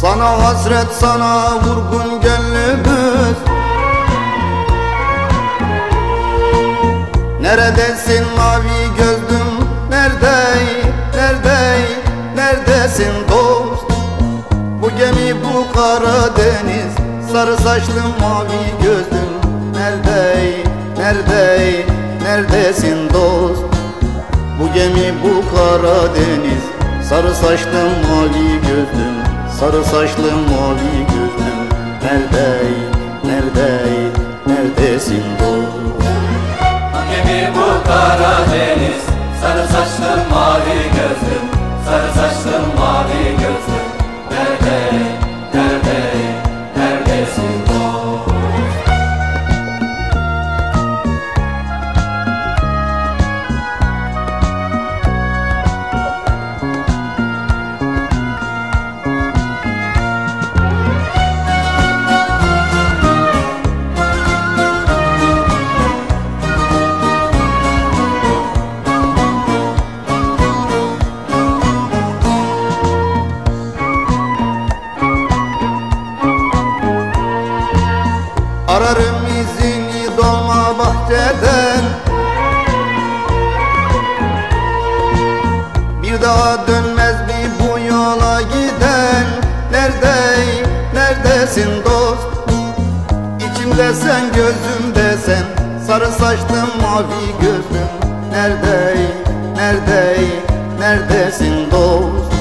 Sana hasret sana vurgun gönlümüz Neredesin mavi gözlüm? Nerede, nerede, neredesin dost? Bu gemi bu kara deniz Sarı saçlı mavi gözlüm. Nerede, nerede, neredesin dost? Bu gemi bu kara deniz Sarı saçlı mavi gözlüm Sarı saçlı mavi gözlüm Nerede, nerede, neredesin Ararım izini dolma bahçeden. Bir daha dönmez mi bu yola giden? Nerede, neredesin dost? İçimde sen gözümde sen. Sarı saçlı mavi gözlüm Nerede, nerede, neredesin dost?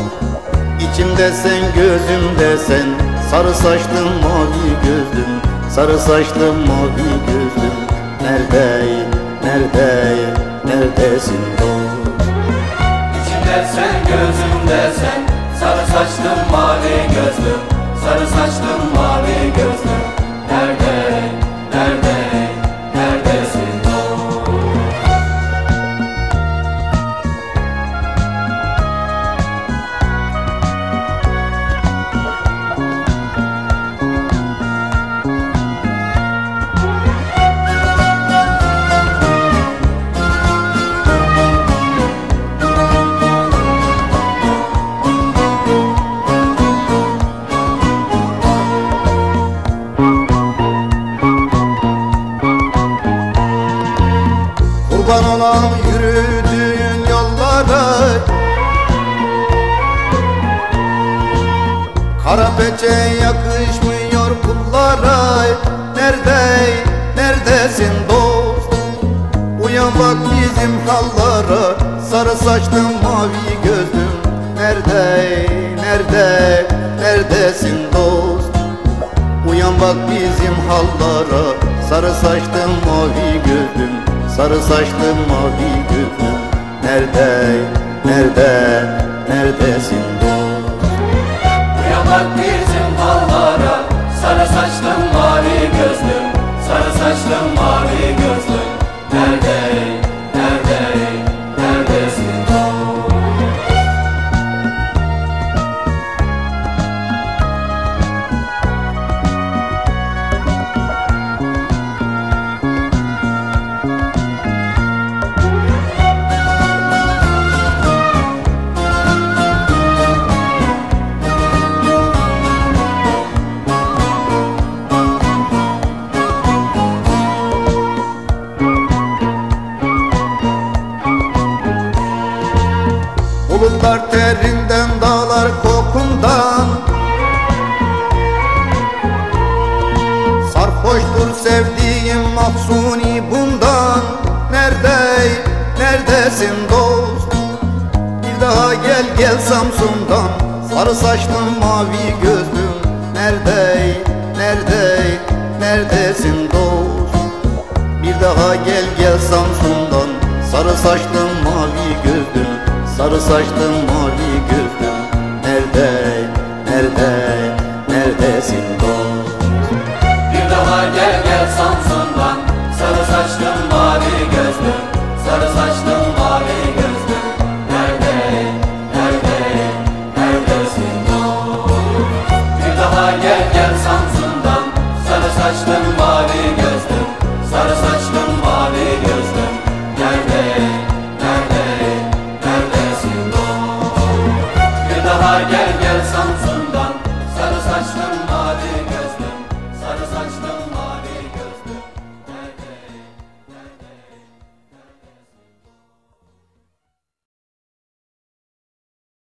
İçimde sen gözümde sen. Sarı saçlı mavi gözlüm Sarı saçlı mavi gözlüm Nerede, nerede, neredesin dost İçimde sen gözümde sen Sarı saçlı mavi gözlüm Sarı saçlı mavi gözlüm Kurban olan yürüdüğün yollara. Kara peçe yakışmıyor pullara Nerede, neredesin dost? Uyan bak bizim hallara. Sarı saçlı mavi gözlüm. Nerede, nerede, neredesin dost? Uyan bak bizim hallara. Sarı saçlı mavi gözlüm Sarı saçlı mavi gözlüm Nerede, nerede, neredesin? Dost Uyan bizim hallara Sarı saçlı mavi gözlüm. Sarı saçlı mavi gözlüm Bulutlar terinden dağlar kokundan. Sarhoştur sevdiğim mahzuni bundan. Nerede, neredesin dost? Bir daha gel gel Samsun'dan. Sarı saçlı mavi gözlüm. Nerede, nerede, neredesin dost? Bir daha gel gel Samsun'dan. Sarı saçlı mavi Sarı saçlı mavi